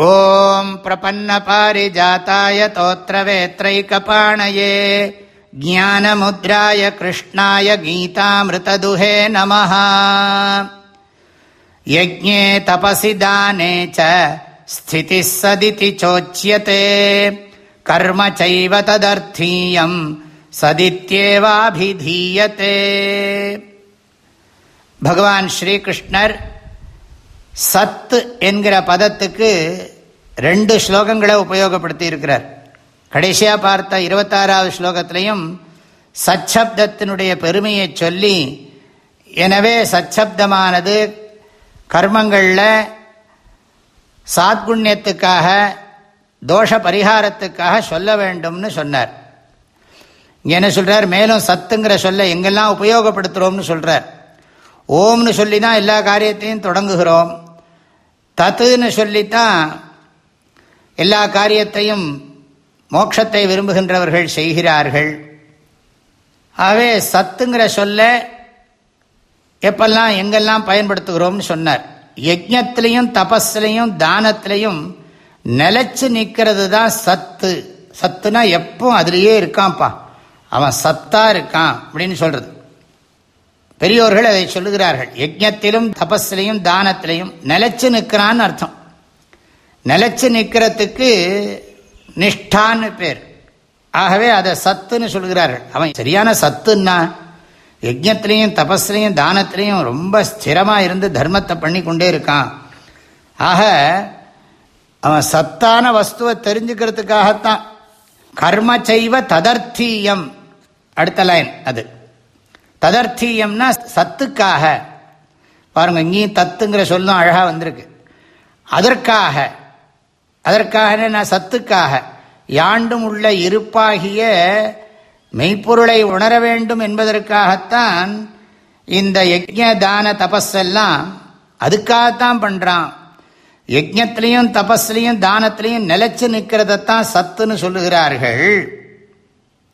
ॐ प्रपन्नपारिजाताय तोत्रवेत्रैकपाणये, ज्ञानमुद्राय कृष्णाय गीतामृतदुहे नमः। यज्ञे तपसि दाने च स्थितिः सदिति चोच्यते, कर्म चैव तदर्थीयम् सदित्येवाभिधीयते। சத் என்கிற பதத்துக்கு ரெண்டு ஸ்லோகங்களை உபயோகப்படுத்தி இருக்கிறார் கடைசியாக பார்த்த இருபத்தாறாவது ஸ்லோகத்திலையும் சச்சப்தத்தினுடைய பெருமையை சொல்லி எனவே சச்சப்தமானது கர்மங்களில் சாத்குண்யத்துக்காக தோஷ பரிகாரத்துக்காக சொல்ல வேண்டும்னு சொன்னார். என்ன சொல்கிறார் மேலும் சத்துங்கிற சொல்ல எங்கெல்லாம் உபயோகப்படுத்துகிறோம்னு சொல்கிறார் ஓம்னு சொல்லி தான் எல்லா காரியத்தையும் தொடங்குகிறோம். தத்துன்னு சொல்லித்தான் எல்லா காரியத்தையும் மோட்சத்தை விரும்புகின்றவர்கள் செய்கிறார்கள். ஆகவே சத்துங்கிற சொல்ல எப்பெல்லாம் எங்கெல்லாம் பயன்படுத்துகிறோம்னு சொன்னார். யஜ்யத்திலையும் தபஸ்லையும் தானத்திலையும் நிலச்சி நிற்கிறது தான் சத்து. சத்துனா எப்பவும் அதுலேயே இருக்கான்ப்பா. அவன் சத்தா இருக்கான் அப்படின்னு சொல்றது. பெரியோர்கள் அதை சொல்லுகிறார்கள். யஜ்யத்திலும் தபஸ்லையும் தானத்திலையும் நிலைச்சு நிற்கிறான்னு அர்த்தம். நிலைச்சு நிற்கிறதுக்கு நிஷ்டான்னு பேர். ஆகவே அதை சத்துன்னு சொல்கிறார்கள் அவன் சரியான சத்துன்னா யஜ்யத்திலையும் தபஸ்லையும் தானத்திலையும் ரொம்ப ஸ்திரமாக இருந்து தர்மத்தை பண்ணி கொண்டே இருக்கான். ஆக அவன் சத்தான வஸ்துவை தெரிஞ்சுக்கிறதுக்காகத்தான். கர்ம செய்வ ததர்த்தீயம். அடுத்த லைன் அது. ததர்த்தீயம்னா சத்துக்காக. பாருங்கள் இங்கேயும் தத்துங்கிற சொல்லும் அழகாக வந்திருக்கு. அதற்காக. அதற்காக நான் சத்துக்காக. யாண்டும் உள்ள இருப்பாகிய மெய்ப்பொருளை உணர வேண்டும் என்பதற்காகத்தான் இந்த யஜ்ய தான தபஸெல்லாம் அதுக்காகத்தான் பண்ணுறான் யஜ்யத்திலையும் தபஸ்லையும் தானத்திலையும் நிலைச்சு நிற்கிறதத்தான் சத்துன்னு சொல்லுகிறார்கள்.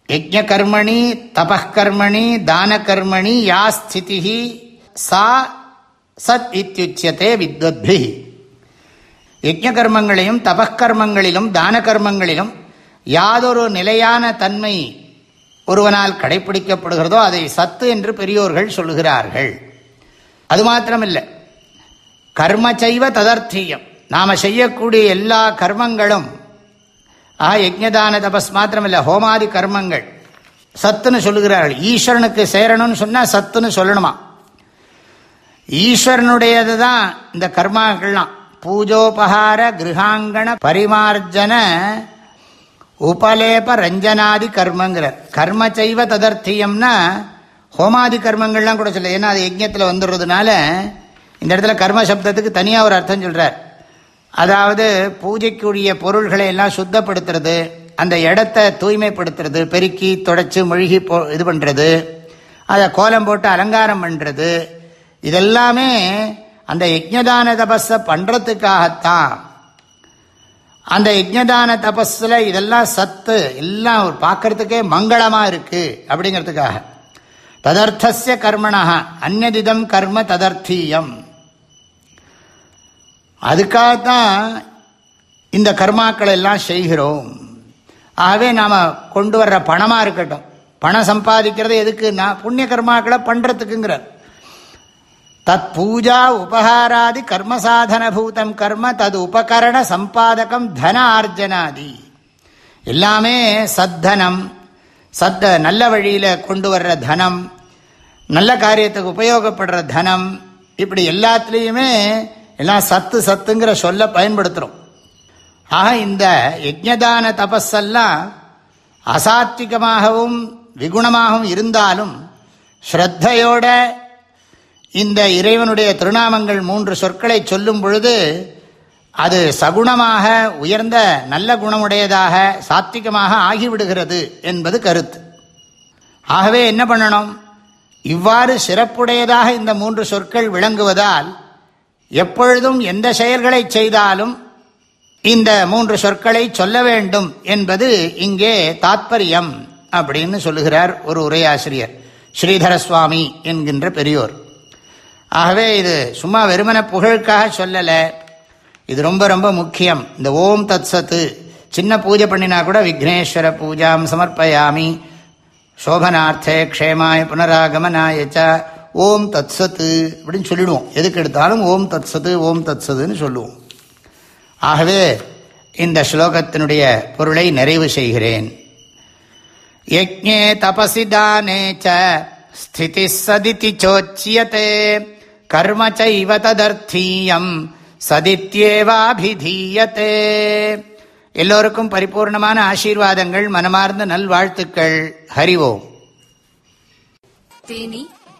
யஜ்ய கர்மணி தபகர்மணி தான கர்மணி யா ஸ்திதி சா சத் இத்தியுச்சியதே வித்வத்பி யஜ்ய கர்மங்களையும் தபகர்மங்களிலும் தான கர்மங்களிலும் யாதொரு நிலையான தன்மை ஒருவனால் கடைபிடிக்கப்படுகிறதோ அதை சத்து என்று பெரியோர்கள் சொல்லுகிறார்கள். அது மாத்திரமில்லை. கர்ம செய்வ ததர்த்தியம். நாம் செய்யக்கூடிய எல்லா கர்மங்களும் ஆஹா யஜ்யதான தபஸ் மாத்திரமில்லை ஹோமாதி கர்மங்கள் சத்துன்னு சொல்லுகிறார்கள் ஈஸ்வரனுக்கு சேரணும்னு சொன்னால் சத்துன்னு சொல்லணுமா ஈஸ்வரனுடையது தான் இந்த கர்மாக்கள்லாம் பூஜோபகார கிரகாங்கண பரிமார்ஜன உபலேப ரஞ்சனாதி கர்மங்கிறார் கர்ம செய்வ ததர்த்தியம்னா ஹோமாதி கர்மங்கள்லாம் கூட சொல்ல ஏன்னா அது யஜ்யத்தில் வந்துடுறதுனால இந்த இடத்துல கர்ம சப்தத்துக்கு தனியாக ஒரு அர்த்தம் சொல்கிறார் அதாவது பூஜைக்குரிய பொருள்களை எல்லாம் சுத்தப்படுத்துறது அந்த இடத்த தூய்மைப்படுத்துறது பெருக்கி தொடச்சி மொழிகி போ இது பண்ணுறது அதை கோலம் போட்டு அலங்காரம் பண்ணுறது இதெல்லாமே அந்த யஜ்யதான தபஸை பண்ணுறதுக்காகத்தான் அந்த யஜ்யதான தபஸில் இதெல்லாம் சத்து எல்லாம் பார்க்கறதுக்கே மங்களமாக இருக்குது அப்படிங்கிறதுக்காக. ததர்த்தசிய கர்மணா அந்நதிதம் கர்ம ததர்த்தீயம். அதுக்காகத்தான் இந்த கர்மாக்களை எல்லாம் செய்கிறோம். ஆகவே நாம் கொண்டு வர்ற பணமாக இருக்கட்டும். பணம் சம்பாதிக்கிறது எதுக்குன்னா புண்ணிய கர்மாக்களை பண்ணுறதுக்குங்கிறார் தத் பூஜா உபகாராதி கர்மசாதனபூதம் கர்ம தது உபகரண சம்பாதகம் தன ஆர்ஜனாதி. எல்லாமே சத்தனம். சத்த நல்ல வழியில் கொண்டு வர்ற தனம். நல்ல காரியத்துக்கு உபயோகப்படுற தனம். இப்படி எல்லாத்துலேயுமே எல்லாம் சத்து சத்துங்கிற சொல்ல பயன்படுத்துகிறோம் ஆக இந்த யஜ்யதான தபஸெல்லாம் அசாத்விகமாகவும் விகுணமாகவும் இருந்தாலும் ஸ்ரத்தையோட இந்த இறைவனுடைய திருநாமங்கள் மூன்று சொற்களை சொல்லும் பொழுது அது சகுணமாக உயர்ந்த நல்ல குணமுடையதாக சாத்விகமாக ஆகிவிடுகிறது என்பது கருத்து. ஆகவே என்ன பண்ணணும்? இவ்வாறு சிறப்புடையதாக இந்த மூன்று சொற்கள் விளங்குவதால் எப்பொழுதும் எந்த செயல்களை செய்தாலும் இந்த மூன்று சொற்களை சொல்ல வேண்டும் என்பது இங்கே தாத்பரியம் அப்படின்னு சொல்லுகிறார் ஒரு உரையாசிரியர். ஸ்ரீதர சுவாமி என்கின்ற பெரியோர். ஆகவே இது சும்மா வெறுமன புகழுக்காக சொல்லலை. இது ரொம்ப ரொம்ப முக்கியம். இந்த ஓம் தத் சத்து சின்ன பூஜை பண்ணினா கூட விக்னேஸ்வர பூஜாம் சமர்ப்பயாமி சோபனார்த்தே க்ஷேமாய புனராகமனாயச்ச ஓம் தத் சத்து அப்படின்னு சொல்லிடுவோம். எதுக்கு எடுத்தாலும் ஓம் தத் சத்து ஓம் தத் சத்துன்னு சொல்லுவோம். ஆகவே இந்த ஸ்லோகத்தினுடைய பொருளை நிறைவு செய்கிறேன். யஜ்ஞே தபசி தானே ச ஸ்திதி சதிதி சோச்சியதே. கர்ம சைவ ததர்த்தீயம் சதித்யேவாபிதீயத்தே எல்லோருக்கும் பரிபூர்ணமான ஆசீர்வாதங்கள் மனமார்ந்த நல்வாழ்த்துக்கள். ஹரிவோம் தேனி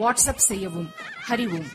வாட்ஸ்அப் செய்யவும் ஹரி ஓம்